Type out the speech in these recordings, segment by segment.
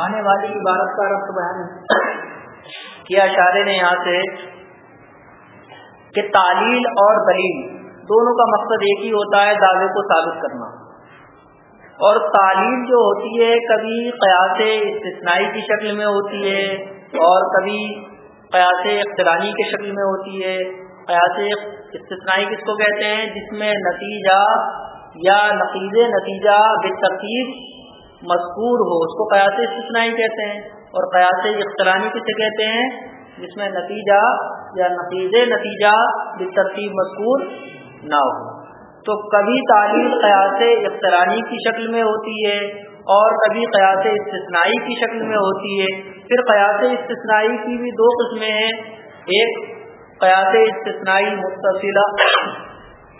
آنے والی عبارت کا رقط بیان کیا اشارے نے یہاں سے کہ تعلیل اور دلیل دونوں کا مقصد ایک ہی ہوتا ہے دعوے کو ثابت کرنا۔ اور تعلیم جو ہوتی ہے، کبھی قیاس استثنائی کی شکل میں ہوتی ہے اور کبھی قیاس اخترانی کی شکل میں ہوتی ہے۔ قیاس استثنائی کس کو کہتے ہیں؟ جس میں نتیجہ یا نقیز نتیجہ بے ترتیب مذکور ہو، اس کو قیاس استثنائی کہتے ہیں اور قیاس اخترانی کسے کہتے ہیں؟ جس میں نتیجہ یا نقیز نتیجہ بے ترتیب مذکور نہ ہو۔ تو کبھی تعلیم قیاس اخترانی کی شکل میں ہوتی ہے اور کبھی قیاس استثنائی کی شکل میں ہوتی ہے۔ پھر قیاس استثنائی کی بھی دو قسمیں ہیں۔ ایک قیاس استثنائی متصلہ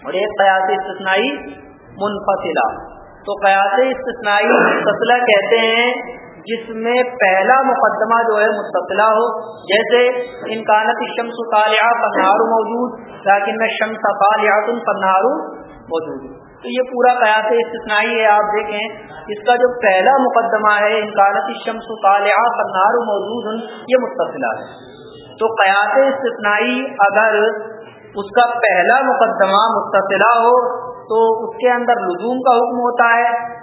اور ایک قیاس استثنائی منفصلہ۔ تو قیاس استثنائی متصلہ کہتے ہیں جس میں پہلا مقدمہ جو ہے متصلہ ہو، جیسے انکانت شمس طالعہ فنہارو موجود، لیکن میں شمس طالعات فنہارو موجود تو یہ پورا قیاس استثنائی ہے، آپ دیکھیں، اس کا جو پہلا مقدمہ ہے انکانت شمس طالعہ فنار موجود یہ متصلہ ہے۔ تو قیاس استثنائی اگر اس کا پہلا مقدمہ متصلہ ہو تو اس کے اندر لزوم کا حکم ہوتا ہے۔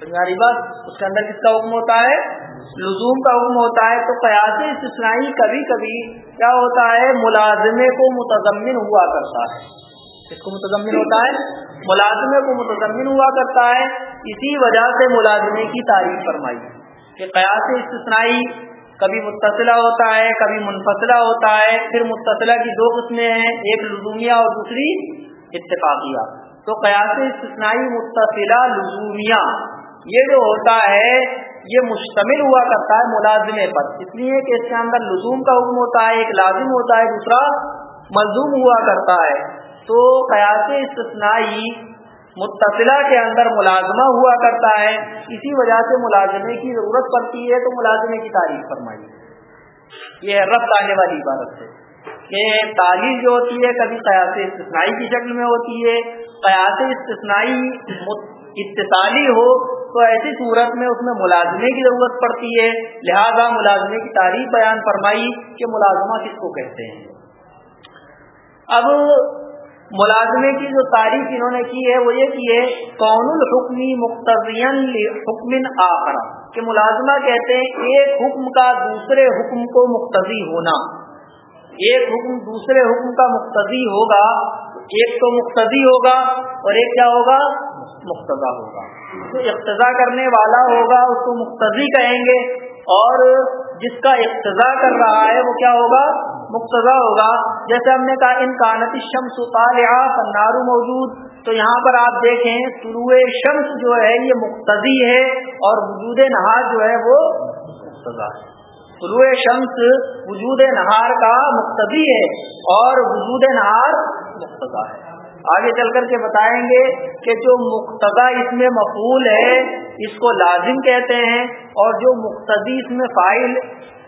سنگاری بات اس کے اندر کس کا حکم ہوتا ہے؟ لزوم کا حکم ہوتا ہے۔ تو قیاس استثنائی کبھی کبھی کیا ہوتا ہے؟ ملازمے کو متضمن ہوا کرتا ہے۔ اس کو متضمن ہوتا ہے؟ ملازمے کو متضمن ہوا کرتا ہے۔ اسی وجہ سے ملازمے کی تعریف فرمائی۔ کہ قیاس استثنائی کبھی متصلہ ہوتا ہے، کبھی منفصلہ ہوتا ہے۔ پھر متصلہ کی دو قسمیں ہیں، ایک لزومیہ اور دوسری اتفاقیہ۔ تو قیاس استثنائی متصلہ لزومیہ۔ یہ جو ہوتا ہے، یہ مشتمل ہوا کرتا ہے ملازمے پر۔ اس لیے کہ اس کے اندر لزوم کا حکم ہوتا ہے، ایک لازم ہوتا ہے، دوسرا ملزوم ہوا کرتا ہے۔ تو قیاس استثنائی متصلہ کے اندر ملازمہ ہوا کرتا ہے۔ اسی وجہ سے ملازمے کی ضرورت پڑتی ہے۔ تو ملازمے کی تعریف فرمائی۔ یہ ربط آنے والی عبارت ہے کہ تعلیم جو ہوتی ہے، کبھی قیاس استثنائی کی شکل میں ہوتی ہے۔ قیاس استثنائی اتصالی ہو تو ایسی صورت میں اس میں ملازمے کی ضرورت پڑتی ہے۔ لہذا ملازمے کی تعریف بیان فرمائی کہ ملازمہ کس کو کہتے ہیں۔ اب ملازمے کی جو تعریف انہوں نے کی ہے وہ یہ کی ہے، کون الحکمی مختصین حکم آخرا کہ ملازمہ کہتے ہیں، ایک حکم کا دوسرے حکم کو مقتضی ہونا ایک حکم دوسرے حکم کا مقتضی ہوگا ایک تو مقتضی ہوگا اور ایک کیا ہوگا؟ مقتضا ہوگا۔ جو اقتضا کرنے والا ہوگا، اس کو مقتضی کہیں گے اور جس کا اقتضا کر رہا ہے، وہ کیا ہوگا؟ مقتضا ہوگا۔ جیسے ہم نے کہا، ان کانتی شمس طالعہ فنارو موجود۔ تو یہاں پر آپ دیکھیں، طلوع شمس جو ہے، یہ مقتضی ہے اور وجود نہار جو ہے، وہ مقتضا ہے۔ طلوع شمس وجود نہار کا مقتضی ہے اور وجود نہار مقتضا ہے۔ آگے چل کر کے بتائیں گے کہ جو مقتضا اس میں مقبول ہے، اس کو لازم کہتے ہیں اور جو مقتدی اس میں فائل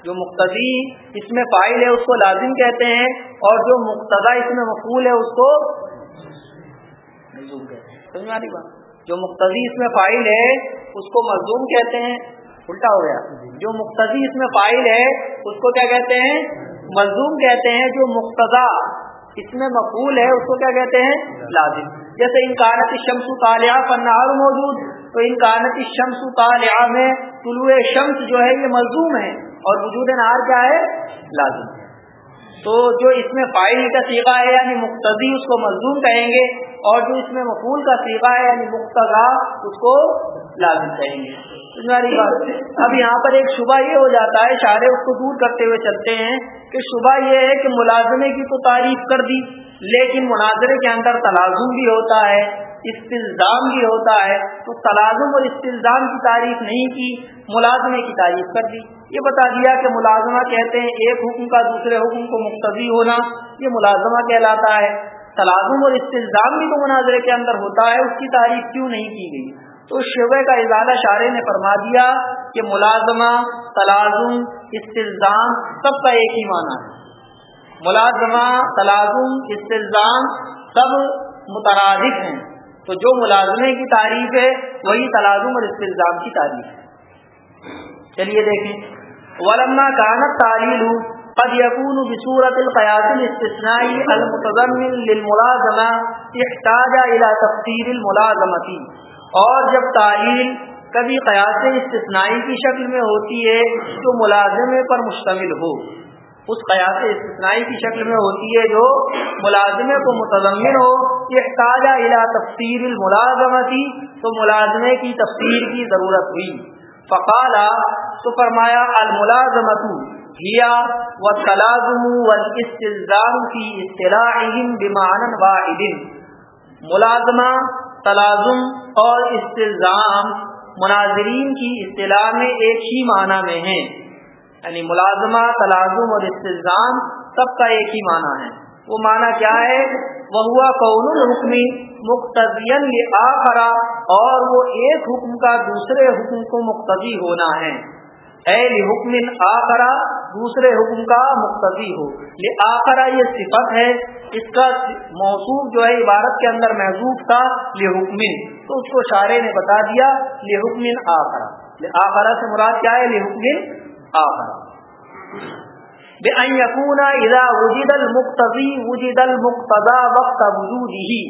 جو مقتدی اس میں فائل ہے، اس کو لازم کہتے ہیں اور جو مقتدا اس میں مقبول ہے، اس کو جو مقتدی اس میں فائل ہے، اس کو مزوم کہتے ہیں الٹا ہو گیا۔ جو مقتدی اس میں فائل ہے، اس کو کیا کہتے ہیں؟ مزوم کہتے ہیں۔ جو مقتدا اس میں مقبول ہے، اس کو کیا کہتے ہیں؟ لازم۔ جیسے انکانت شمس طالعہ فنار موجود۔ تو انکانت شمس طالعہ میں طلوع شمس جو ہے، یہ ملزوم ہے۔ اور وجود نہار کیا ہے؟ لازم۔ تو جو اس میں فائل کا سیگا ہے یعنی مقتدی اس کو ملزوم کہیں گے، اور جو اس میں مقبول کا سیگا ہے یعنی مقتضا اس کو لازم کہیں گے۔ اب یہاں پر ایک شبہ یہ ہو جاتا ہے، اشارے اس کو دور کرتے ہوئے چلتے ہیں کہ شبہ یہ ہے کہ ملازمے کی تو تعریف کر دی، لیکن مناظرے کے اندر تلازم بھی ہوتا ہے، استلزام بھی ہوتا ہے۔ تو تلازم اور استلزام کی تعریف نہیں کی، ملازمے کی تعریف کر دی۔ یہ بتا دیا کہ ملازمہ کہتے ہیں ایک حکم کا دوسرے حکم کو مقتضی ہونا، یہ ملازمہ کہلاتا ہے۔ تلازم اور استلزام بھی تو مناظرے کے اندر ہوتا ہے، اس کی تعریف کیوں نہیں کی گئی؟ تو شعبے کا اضالہ شارے نے فرما دیا کہ ملازمہ، تلازم، استلزام سب کا ایک ہی معنی ہے۔ ملازمہ، تلازم، استلزام سب مترادف ہیں۔ تو جو ملازمے کی تعریف ہے، وہی تلازم اور استلزام کی تعریف ہے۔ چلیے دیکھیں۔ ولما کانت تعلیل قد يكون بصورة القياس الاستثنائي المتضمن للملازمة احتاج إلى تفسير الملازمة۔ اور جب تعلیل کبھی قیاس استثنائی کی شکل میں ہوتی ہے جو ملازمے پر مشتمل ہو۔ اس قیاس استثنائی کی شکل میں ہوتی ہے جو ملازمے کو متضمن ہو۔ یہ تازہ الا تفصیل الملازمتی تو ملازمے کی تفصیل کی ضرورت ہوئی۔ فقالا تو فرمایا، الملازمت ہیا و تلازم والاستلزام کی اصطلاح بمان واحد۔ ملازمہ تلازم اور استلزام مناظرین کی اصطلاح میں ایک ہی معنی میں ہیں۔ یعنی ملازمہ، تلازم اور استظام سب کا ایک ہی معنی ہے۔ وہ معنی کیا ہے؟ وہ ہوا قون الحکمی مقتدین آخرا اور وہ ایک حکم کا دوسرے حکم کو مقتدی ہونا ہے۔ اے حکم آخرا دوسرے حکم کا مقتضی ہو۔ یہ آخرا یہ صفت ہے، اس کا موصوف جو ہے، عبارت کے اندر محضوب تھا یہ حکم۔ تو اس کو شاعر نے بتا دیا یہ حکم آخرا آخرا سے مراد کیا ہے؟ یہ بے یقون اذا وجد المقتضی وجد المقتضا وقت وجوده.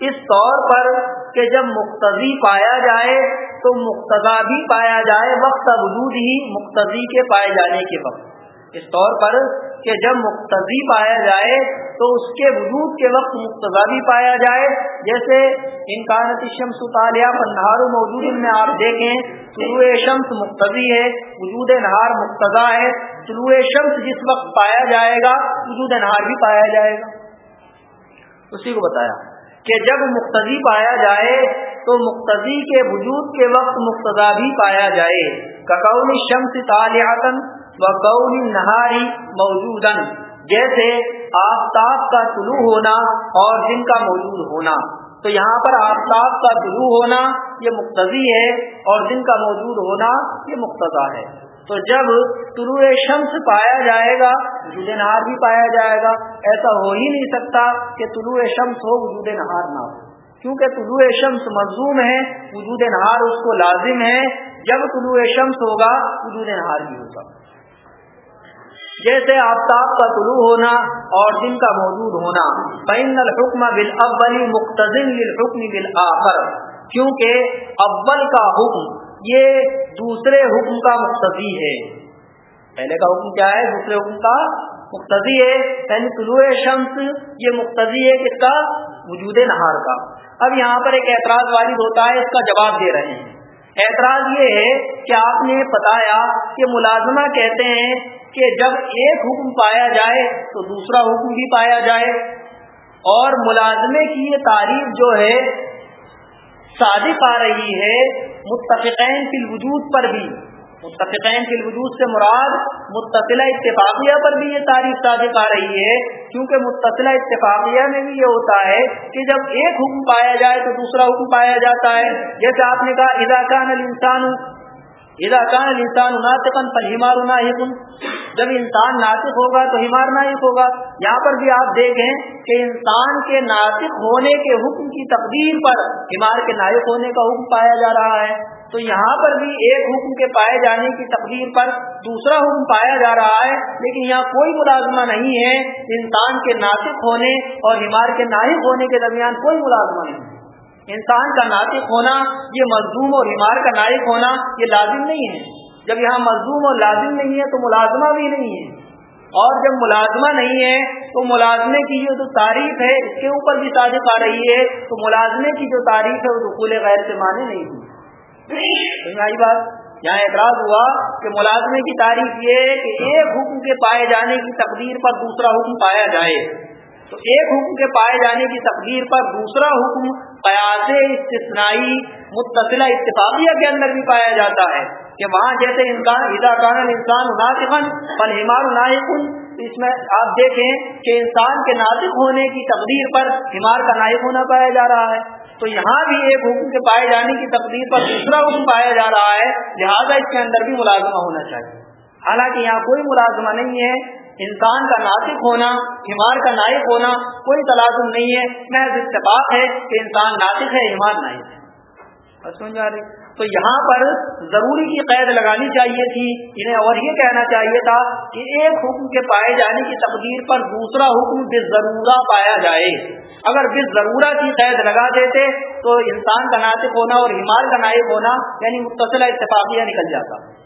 اس طور پر کہ جب مقتضی پایا جائے، تو مقتضا بھی پایا جائے وقت وجود ہی مقتضی کے پائے جانے کے وقت. اس طور پر کہ جب مقتضی پایا جائے تو اس کے وجود کے وقت مقتضا بھی پایا جائے۔ جیسے انکانت شمس طالیہ پر نہار موجود میں آپ دیکھیں، طلوع شمس مقتضی ہے، وجود نہار مقتضا ہے۔ طلوع شمس جس وقت پایا جائے گا، وجود نہار بھی پایا جائے گا۔ اسی کو بتایا کہ جب مقتضی پایا جائے تو مقتضی کے وجود کے وقت مقتضا بھی پایا جائے۔ ککون شمس طالیہ وقول نہاری موجود جیسے آفتاب کا طلوع ہونا اور دن کا موجود ہونا۔ تو یہاں پر آفتاب کا طلوع ہونا یہ مقتضی ہے اور دن کا موجود ہونا یہ مقتضا ہے۔ تو جب طلوع شمس پایا جائے گا، وجود نہار بھی پایا جائے گا۔ ایسا ہو ہی نہیں سکتا کہ طلوع شمس ہو، وجود نہار نہ ہو۔ کیونکہ طلوع شمس مضموم ہے، وجود نہار اس کو لازم ہے۔ جب طلوع شمس ہوگا، وجود نہار بھی ہوگا۔ جیسے آفتاب کا طلوع ہونا اور دن کا موجود ہونا۔ بین الحکم بالاول مختصن للحکم بالآخر۔ کیونکہ اول کا حکم، یہ دوسرے حکم کا مقتضی ہے۔ پہلے کا حکم کیا ہے؟ دوسرے حکم کا مقتضی ہے۔ یعنی طلوع شمس، یہ مقتضی ہے کس کا؟ وجود نہار کا۔ اب یہاں پر ایک اعتراض والد ہوتا ہے، اس کا جواب دے رہے ہیں۔ اعتراض یہ ہے کہ آپ نے بتایا کہ ملازمہ کہتے ہیں کہ جب ایک حکم پایا جائے تو دوسرا حکم بھی پایا جائے۔ اور ملازمے کی یہ تعریف جو ہے صادق آ رہی ہے، متفقین کی وجود پر بھی۔ متفقین فی الوجود سے مراد متصلہ اتفاقیہ پر بھی یہ تعریف صادق آ رہی ہے، کیونکہ متصلہ اتفاقیہ میں بھی یہ ہوتا ہے کہ جب ایک حکم پایا جائے تو دوسرا حکم پایا جاتا ہے۔ جیسے آپ نے کہا اضاکان الانسان کان انسان ناطقن پر ہمار جب انسان ناطق ہوگا تو ہمار ناطق ہوگا۔ یہاں پر بھی آپ دیکھیں کہ انسان کے ناطق ہونے کے حکم کی تقدیر پر ہمار کے نائق ہونے کا حکم پایا جا رہا ہے۔ تو یہاں پر بھی ایک حکم کے پائے جانے کی تقدیر پر دوسرا حکم پایا جا رہا ہے، لیکن یہاں کوئی ملازمہ نہیں ہے، انسان کے ناطق ہونے اور ہمار کے نائق ہونے کے درمیان کوئی ملازمہ نہیں انسان کا ناطق ہونا، یہ مزدوم اور بیمار کا نائق ہونا، یہ لازم نہیں ہے۔ جب یہاں مزدوم اور لازم نہیں ہے تو ملازمہ بھی نہیں ہے۔ اور جب ملازمہ نہیں ہے تو ملازمے کی جو تعریف ہے، اس کے اوپر بھی صادق آ رہی ہے۔ تو ملازمے کی جو تعریف ہے، وہ دخول غیر سے مانے نہیں ہوئی بات؟ یہاں اعتراض ہوا کہ ملازمے کی تعریف یہ کہ ایک حکم کے پائے جانے کی تقدیر پر دوسرا حکم پایا جائے۔ تو ایک حکم کے پائے جانے کی تقدیر پر دوسرا حکم قیاس استثنائی متصلہ اتفاقیہ کے اندر بھی پایا جاتا ہے کہ وہاں جیسے انسان ادا کان انسان ناطقن فن ہمار نائقن اس میں آپ دیکھیں کہ انسان کے ناطق ہونے کی تقدیر پر ہمار کا نائق ہونا پایا جا رہا ہے۔ تو یہاں بھی ایک حکم کے پائے جانے کی تقدیر پر دوسرا حکم پایا جا رہا ہے، لہذا اس کے اندر بھی ملازمہ ہونا چاہیے۔ حالانکہ یہاں کوئی ملازمہ نہیں ہے، انسان کا ناطق ہونا، ہمار کا نائب ہونا، کوئی تلازم نہیں ہے۔ محض اتفاق ہے کہ انسان ناطق ہے، ہمار نائب ہے۔ سمجھ رہے تو یہاں پر ضروری کی قید لگانی چاہیے تھی، انہیں اور یہ کہنا چاہیے تھا کہ ایک حکم کے پائے جانے کی تقدیر پر دوسرا حکم بے ضرورہ پایا جائے۔ اگر بے ضرورہ کی قید لگا دیتے تو انسان کا ناطق ہونا اور ہمال کا نائب ہونا یعنی متصلہ اتفاقیہ نکل جاتا۔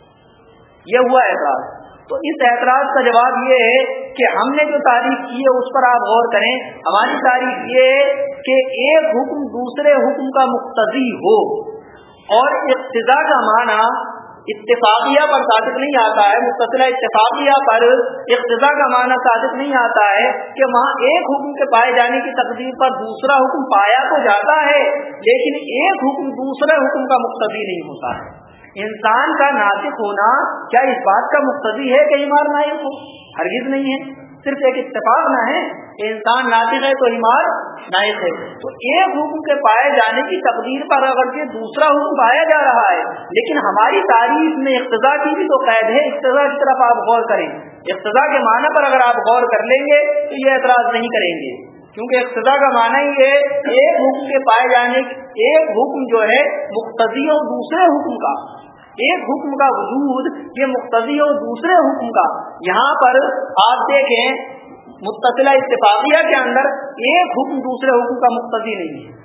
یہ ہوا اعتراض۔ تو اس اعتراض کا جواب یہ ہے کہ ہم نے جو تعریف کی ہے اس پر آپ غور کریں۔ ہماری تعریف یہ ہے کہ ایک حکم دوسرے حکم کا مقتضی ہو۔ اور اقتضا کا معنی اتفاقیہ پر صادق نہیں آتا ہے۔ متصلہ اتفاقیہ پر اقتضا کا معنی صادق نہیں آتا ہے کہ وہاں ایک حکم کے پائے جانے کی تقدیر پر دوسرا حکم پایا تو جاتا ہے، لیکن ایک حکم دوسرے حکم کا مقتضی نہیں ہوتا۔ ہے انسان کا ناطق ہونا کیا اس بات کا مقتضی ہے کہ ایمار نائب ہو؟ ہرگز نہیں ہے۔ صرف ایک اتفاق نہ ہے کہ انسان ناطق ہے تو ایمار نائب ہے۔ تو ایک حکم کے پائے جانے کی تقدیر پر اگر یہ دوسرا حکم پایا جا رہا ہے، لیکن ہماری تعریف میں اقتضا کی بھی تو قید ہے۔ اقتضا کی طرف آپ غور کریں۔ اقتضا کے معنی پر اگر آپ غور کر لیں گے تو یہ اعتراض نہیں کریں گے۔ کیونکہ اقتدا کا معنی ہی ہے ایک حکم کے پائے جانے، ایک حکم جو ہے مقتدی اور دوسرے حکم کا۔ ایک حکم کا وجود یہ مقتدی اور دوسرے حکم کا۔ یہاں پر آپ دیکھیں، متصلہ اتفاقیہ کے اندر ایک حکم دوسرے حکم کا مقتدی نہیں ہے۔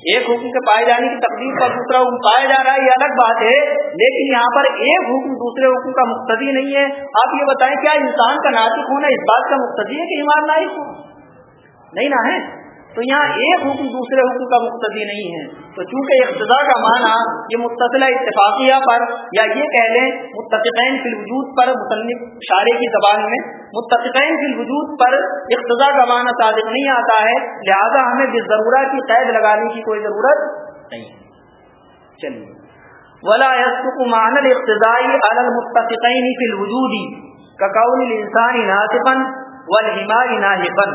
ایک حکم کے پائے جانے کی تقدیر پر دوسرا حکم پایا جا رہا ہے، یہ الگ بات ہے، لیکن یہاں پر ایک حکم دوسرے حکم کا مقتدی نہیں ہے۔ آپ یہ بتائیں، کیا انسان کا ناطق ہونا اس بات کا مقتدی ہے کہ ایمان نائک ہو؟ نہیں نہ ہے۔ تو یہاں ایک حکم دوسرے حکم کا مقتدی نہیں ہے۔ تو چونکہ اقتدا کا معنی یہ متصلہ اتفاقیہ پر یا یہ کہہ لیں متفقین فی الوجود پر، مصنف شارے کی زبان میں متفقین فی الوجود پر اقتدا کا معنی صادق نہیں آتا ہے، لہذا ہمیں بس ضرورہ کی قید لگانے کی کوئی ضرورت نہیں چلیے۔ ولا مان اقتدائی المتفقین فی الوجودی کا قول انسانی ناطفن والحمار ناحفن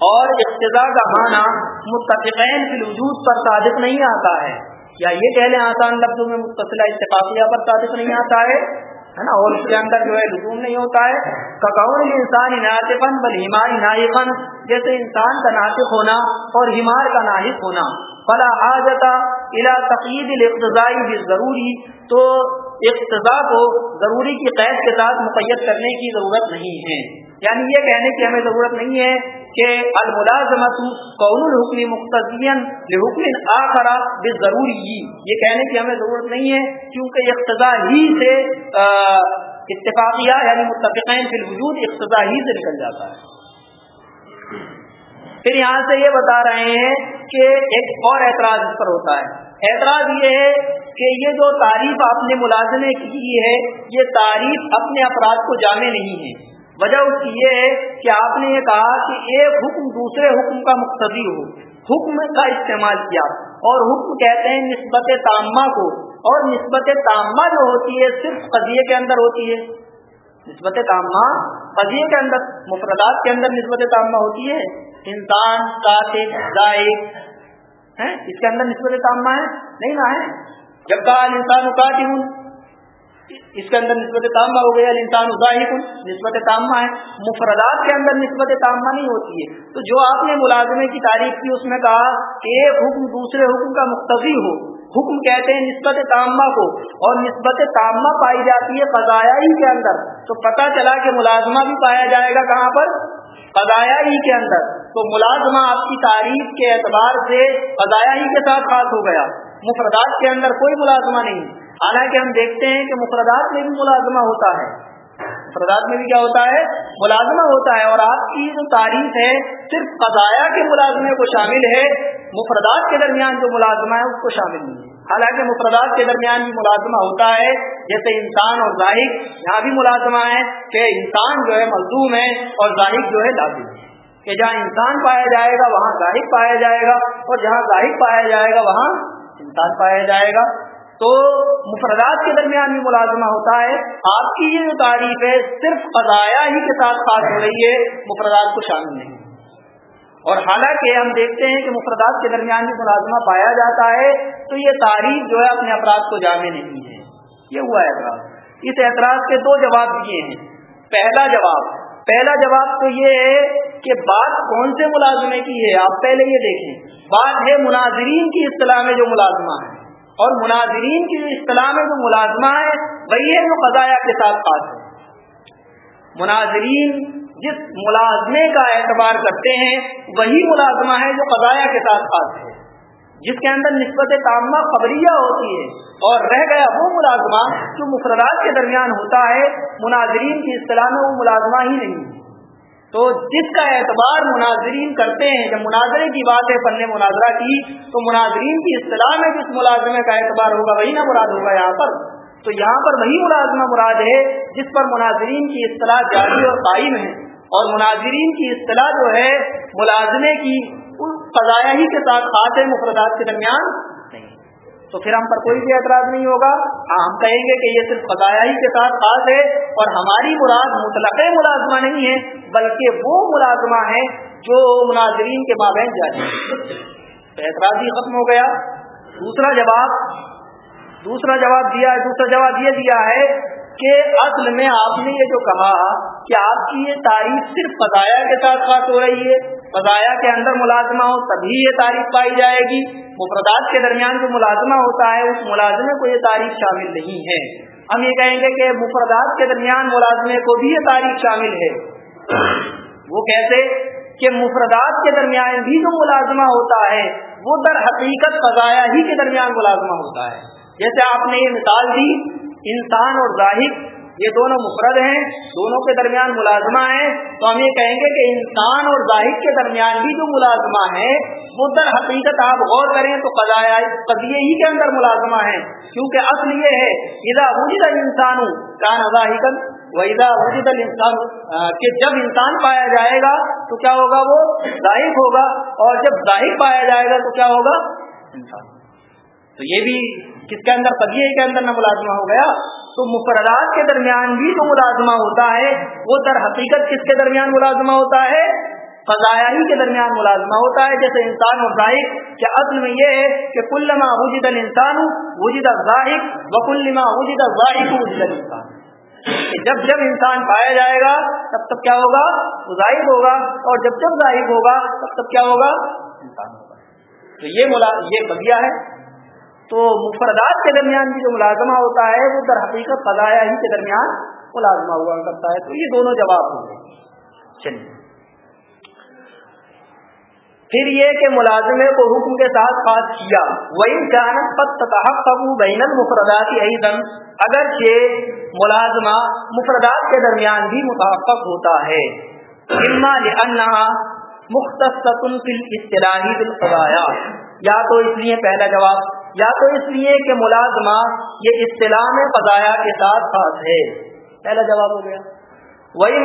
اور اقتدا کا معنی متفقین فی الوجود پر صادق نہیں آتا ہے۔ یا یہ کہہ لیں آسان لفظوں میں متصلہ اتفاقیہ پر صادق نہیں آتا ہے ہے نا؟ اور اس کے اندر جو ہے لزوم نہیں ہوتا ہے۔ ککون انسان ناطفن بل ہمار نائفن جیسے انسان کا ناطق ہونا اور ہمار کا ناحق ہونا۔ فلا حاجتا الا تقید الاقتضائی بھی ضروری تو اقتضا کو ضروری کی قید کے ساتھ مقید کرنے کی ضرورت نہیں ہے۔ یعنی یہ کہنے کی ہمیں ضرورت نہیں ہے کہ الملازمت قول الحکم مختصین لحکم آخرا بے ضروری یہ کہنے کی ہمیں ضرورت نہیں ہے کیونکہ اقتضا ہی سے اتفاقیہ یعنی متفقین فی الوجود اقتضا ہی سے نکل جاتا ہے۔ پھر یہاں سے یہ بتا رہے ہیں کہ ایک اور اعتراض اس پر ہوتا ہے۔ اعتراض یہ ہے کہ یہ جو تعریف آپ نے ملازمے کی ہے، یہ تعریف اپنے افراد کو جامع نہیں ہے۔ وجہ اس کی یہ ہے کہ آپ نے یہ کہا کہ ایک حکم دوسرے حکم کا مقتدی ہو۔ حکم کا استعمال کیا۔ اور حکم کہتے ہیں نسبت تعمہ کو۔ اور نسبت تعمہ جو ہوتی ہے صرف قضیے کے اندر ہوتی ہے۔ نسبت تعمہ قضیے کے اندر، مفردات کے اندر نسبت تعمہ ہوتی ہے۔ انسان کاتب ذائق اس کے اندر نسبت تعمہ ہے، نہیں نہ ہے۔ جب کہا انسان کاتب اس کے اندر نسبت تامہ ہو گیا انسان ظاہر نسبت تامہ ہے۔ مفردات کے اندر نسبت تامہ نہیں ہوتی ہے۔ تو جو آپ نے ملازمے کی تعریف کی، اس میں کہا کہ ایک حکم دوسرے حکم کا مقتضی ہو۔ حکم کہتے ہیں نسبت تامہ کو۔ اور نسبت تامہ پائی جاتی ہے فضایا ہی کے اندر۔ تو پتہ چلا کہ ملازمہ بھی پایا جائے گا کہاں پر؟ فضایا ہی کے اندر۔ تو ملازمہ آپ کی تعریف کے اعتبار سے فضایا ہی کے ساتھ خاص ہو گیا۔ مفردات کے اندر کوئی ملازمہ نہیں۔ حالانکہ ہم دیکھتے ہیں کہ مفردات میں بھی ملازمہ ہوتا ہے۔ مفردات میں بھی کیا ہوتا ہے؟ ملازمہ ہوتا ہے۔ اور آپ کی جو تعریف ہے، صرف قضایا کے ملازمے کو شامل ہے، مفردات کے درمیان جو ملازمہ ہے، اس کو شامل نہیں ہے۔ حالانکہ مفردات کے درمیان بھی ملازمہ ہوتا ہے۔ جیسے انسان اور ظاہر یہاں بھی ملازمہ ہے کہ انسان جو ہے ملزوم ہے اور ظاہر جو ہے لازم ہے۔ کہ جہاں انسان پایا جائے گا، وہاں ظاہر پایا جائے گا اور جہاں ظاہر پایا جائے گا، وہاں انسان پایا جائے گا۔ تو مفردات کے درمیان بھی ملازمہ ہوتا ہے۔ آپ کی یہ جو تعریف ہے، صرف قضایا ہی کے ساتھ خاص ہو رہی ہے، مفردات کو شامل نہیں۔ اور حالانکہ ہم دیکھتے ہیں کہ مفردات کے درمیان بھی ملازمہ پایا جاتا ہے، تو یہ تعریف جو ہے اپنے افراد کو جامع نہیں ہے۔ یہ ہوا اعتراض اس اعتراض کے دو جواب دیے ہیں۔ پہلا جواب پہلا جواب تو یہ ہے کہ بات کون سے ملازمے کی ہے؟ آپ پہلے یہ دیکھیں۔ بات ہے مناظرین کی اصطلاح میں جو ملازمہ ہے۔ اور مناظرین کی جو اصطلاح میں جو ملازمہ ہے، وہی ہے جو قضایا کے ساتھ خاص ہے۔ مناظرین جس ملازمے کا اعتبار کرتے ہیں، وہی ملازمہ ہے جو قضایا کے ساتھ خاص ہے۔ جس کے اندر نسبت تعمہ خبریہ ہوتی ہے اور رہ گیا وہ ملازمہ جو مفردات کے درمیان ہوتا ہے، مناظرین کی اصطلاح میں وہ ملازمہ ہی نہیں۔ ہے تو جس کا اعتبار مناظرین کرتے ہیں، جب مناظرے کی بات ہے پن مناظرہ کی، تو مناظرین کی اصطلاح میں جس ملازمے کا اعتبار ہوگا، وہی نہ مراد ہوگا یہاں پر۔ تو یہاں پر وہی ملازمہ مراد ہے، جس پر مناظرین کی اصطلاح جاری اور قائم ہے۔ اور مناظرین کی اصطلاح جو ہے، ملازمے کی قضایا ہی کے ساتھ خاص ہے مفردات کے درمیان تو پھر ہم پر کوئی بھی اعتراض نہیں ہوگا۔ ہاں ہم کہیں گے کہ یہ صرف قضایا ہی کے ساتھ خاص ہے اور ہماری مراد مطلق ملازمہ نہیں ہے، بلکہ وہ ملازمہ ہے جو مناظرین کے مابین جاری تو اعتراض ہی ختم ہو گیا۔ دوسرا جواب دوسرا جواب دیا، دوسرا جواب یہ دیا ہے کہ اصل میں آپ نے یہ جو کہا کہ آپ کی یہ تعریف صرف فضایا کے ساتھ خاص ہو رہی ہے۔ فضایا کے اندر ملازمہ ہو، تبھی یہ تعریف پائی جائے گی۔ مفردات کے درمیان جو ملازمہ ہوتا ہے، اس ملازمے کو یہ تعریف شامل نہیں ہے۔ ہم یہ کہیں گے کہ مفردات کے درمیان ملازمے کو بھی یہ تعریف شامل ہے۔ وہ کیسے؟ کہ مفردات کے درمیان بھی جو ملازمہ ہوتا ہے، وہ در حقیقت فضایا ہی کے درمیان ملازمہ ہوتا ہے۔ جیسے آپ نے یہ مثال دی، انسان اور ظاہر یہ دونوں مفرد ہیں، دونوں کے درمیان ملازمہ ہیں۔ تو ہم یہ کہیں گے کہ انسان اور ظاہر کے درمیان بھی جو ملازمہ ہے، وہ در حقیقت آپ غور کریں تو قضیے ہی کے اندر ملازمہ ہے کیونکہ اصل یہ ہے ادا وجد انسان ہوں کان ظاہر ویدا وجد انسان کہ جب انسان پایا جائے گا تو کیا ہوگا وہ؟ ظاہر ہوگا۔ اور جب ظاہر پایا جائے گا تو کیا ہوگا؟ انسان۔ تو یہ بھی کس کے اندر؟ طبیعی کے اندر نہ ملازمہ ہو گیا۔ تو مفردات کے درمیان بھی جو ملازمہ ہوتا ہے، وہ در حقیقت کس کے درمیان ملازمہ ہوتا ہے؟ فضایا ہی کے درمیان ملازمہ ہوتا ہے۔ جیسے انسان اور ظاہر کہ اصل میں یہ ہے کہ کلما وجد الانسان وجد الظاہر و کلما وجد الظاہر وجد الانسان۔ جب جب انسان پایا جائے گا، تب تب کیا ہوگا؟ وہ ظاہر ہوگا، اور جب جب ظاہر ہوگا، تب تب کیا ہوگا؟ انسان ہوگا۔ تو یہ ملا یہ بدیا ہے۔ تو مفردات کے درمیان بھی جو ملازمہ ہوتا ہے، وہ در حقیقت فضایا ہی کے درمیان ملازمہ ہوا کرتا ہے۔ تو یہ دونوں جواب ہوں گے۔ چلیے۔ پھر یہ کہ ملازمے کو حکم کے ساتھ خاص کیا۔ وہی جانب بین المفردات ایزن اگرچہ ملازمہ مفردات کے درمیان بھی متحفق ہوتا ہے۔ اما لانہا مختص فی الاصطلاحی بالقضایا یا تو اس لیے پہلا جواب یا تو اس لیے کہ ملازمہ یہ اصطلاح میں فضایا کے ساتھ خاص ہے۔ پہلا جواب ہو گیا۔ وہی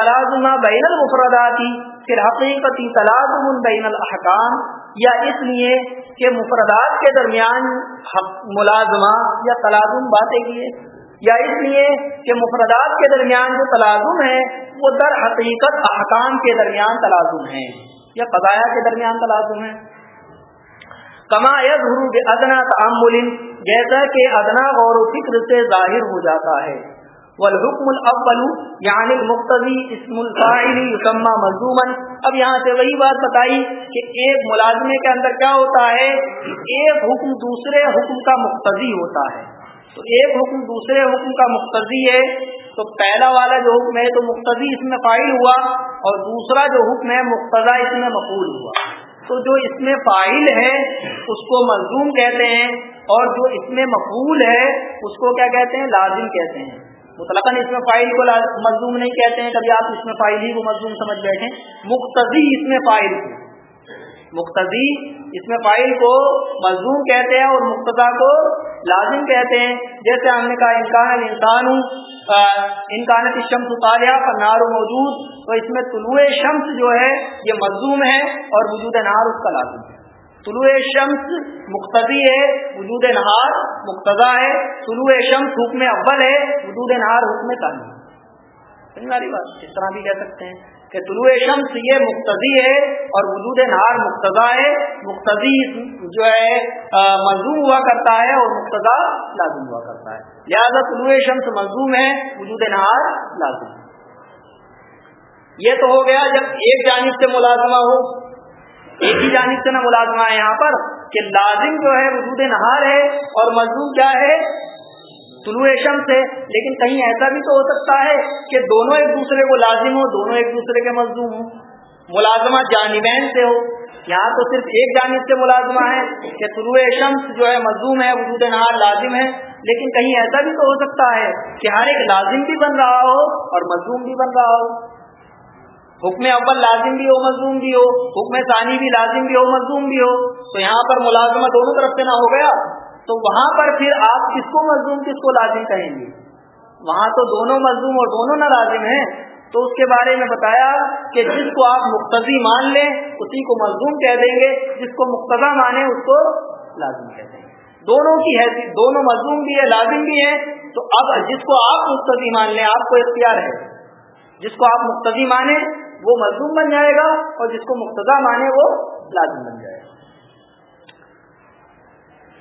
تلازمہ بین المفرداتی پھر حقیقتی تلازم بین الحکام یا اس لیے کہ مفردات کے درمیان ملازمہ یا تلازم باتیں کیے یا اس لیے کہ مفردات کے درمیان جو تلازم ہے، وہ در حقیقت احکام کے درمیان تلازم ہے، یا فضایا کے درمیان تلازم ہے۔ کما یظہر ادنا تعمل جیسا کہ ادنا غور و فکر سے ظاہر ہو جاتا ہے۔ والحکم الاول یعنی المقتضی، اسم الفاعل یسمى ملزوما اب یہاں سے وہی بات بتائی کہ ایک ملازمے کے اندر کیا ہوتا ہے؟ ایک حکم دوسرے حکم کا مقتضی ہوتا ہے۔ تو ایک حکم دوسرے حکم کا مقتضی ہے، تو پہلا والا جو حکم ہے تو مقتضی اس میں فائل ہوا اور دوسرا جو حکم ہے مقتضا اس میں مقبول ہوا۔ تو جو اس میں فائل ہے، اس کو ملزوم کہتے ہیں، اور جو اس میں مقبول ہے، اس کو کیا کہتے ہیں؟ لازم کہتے ہیں۔ مطلق اس میں فائل کو ملزوم نہیں کہتے ہیں، کبھی آپ اس میں فائل ہی کو ملزوم سمجھ بیٹھے مختصی اس میں فائل کو۔ مختصی اس میں فائل کو ملزوم کہتے ہیں اور مقتضا کو لازم کہتے ہیں۔ جیسے ہم نے کہا انسان انسان ہوں انکانت شمس اتاریا کا نار موجود، تو اس میں طلوع شمس جو ہے، یہ مظلوم ہے اور وجود نار اس کا لازم ہے۔ طلوع شمس مقتضی ہے، وجود نہار مقتضا ہے۔ طلوع شمس حکم اول ہے، وجود نہار حکم تعلیم والی بات؟ اس طرح بھی کہہ سکتے ہیں۔ کہ طلوع شمس یہ مقتضی ہے اور وجود نہار مقتضا ہے، مقتضی جو ہے مضموم ہوا کرتا ہے اور مقتضا لازم ہوا کرتا ہے۔ لہذا طلوع شمس مضموم ہے، وجود نہار لازم یہ تو ہو گیا جب ایک جانب سے ملازمہ ہو۔ ایک ہی جانب سے نہ ملازمہ ہے یہاں پر کہ لازم جو ہے، وجود نہار ہے اور مضمون کیا ہے؟ طلوع شم سے لیکن کہیں ایسا بھی تو ہو سکتا ہے کہ دونوں ایک دوسرے کو لازم ہو، دونوں ایک دوسرے کے مزدوم ہوں۔ ملازمہ جانبین سے ہو، یہاں تو صرف ایک جانب سے ملازمہ ہے کہ طلوع شمس جو ہے مزدوم ہے، وجود نہار لازم ہے۔ لیکن کہیں ایسا بھی تو ہو سکتا ہے کہ ہر ایک لازم بھی بن رہا ہو اور مزدوم بھی بن رہا ہو۔ حکم اول لازم بھی ہو مزدوم بھی ہو۔ حکم ثانی بھی لازم بھی ہو مزدوم بھی ہو۔ تو یہاں پر ملازمہ دونوں طرف سے نہ ہو گیا تو وہاں پر پھر آپ کس کو مزدوم کس کو لازم کہیں گے؟ وہاں تو دونوں مزدوم اور دونوں نہ لازم ہیں۔ تو اس کے بارے میں بتایا کہ جس کو آپ مقتضی مان لیں، اسی کو مزدوم کہہ دیں گے، جس کو مقتضا مانے، اس کو لازم کہہ دیں گے۔ دونوں کی حیثیت دونوں مزدوم بھی ہے، لازم بھی ہے۔ تو اب جس کو آپ مقتضی مان لیں، آپ کو اختیار ہے۔ جس کو آپ مقتضی مانے، وہ مزدوم بن جائے گا اور جس کو مقتضا مانے، وہ لازم بن جائے گا۔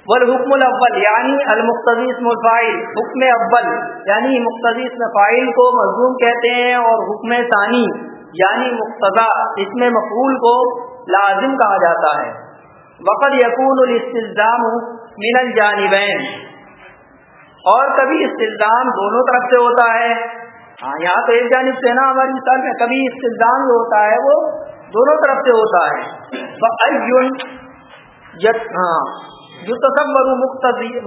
والحکم الاول یعنی المختیس مفائل حکم اول یعنی مختلف فائل کو مضموم کہتے ہیں اور حکم ثانی یعنی مقتضا، اس میں مقبول کو لازم کہا جاتا ہے۔ وقت یقون الاستظام من الجانبین۔ اور کبھی استظام دونوں طرف سے ہوتا ہے۔ ہاں یہاں تو ایک جانب سے نا، ہماری مثال میں کبھی استظام جو ہوتا ہے، وہ دونوں طرف سے ہوتا ہے۔ یو تصور مختص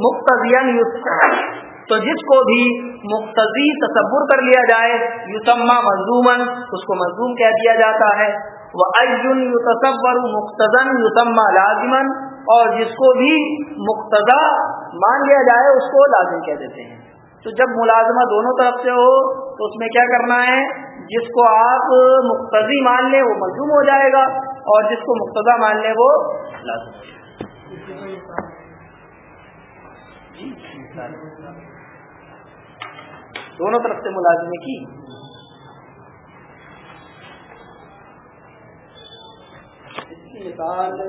تو جس کو بھی مختصی تصور کر لیا جائے یوسما مزدومن اس کو مزدوم کہہ دیا جاتا ہے۔ وہ ارجن یو تصور مختصن یوسما لازمن اور جس کو بھی مقتضا مان لیا جائے، اس کو لازم کہہ دیتے ہیں۔ تو جب ملازمہ دونوں طرف سے ہو، تو اس میں کیا کرنا ہے؟ جس کو آپ مقتضی مان لیں، وہ مزدوم ہو جائے گا۔ اور جس کو مقتضا مان لیں، وہ لازم ہو جائے گا۔ دونوں طرف سے ملازمے کی۔ اس کی مثال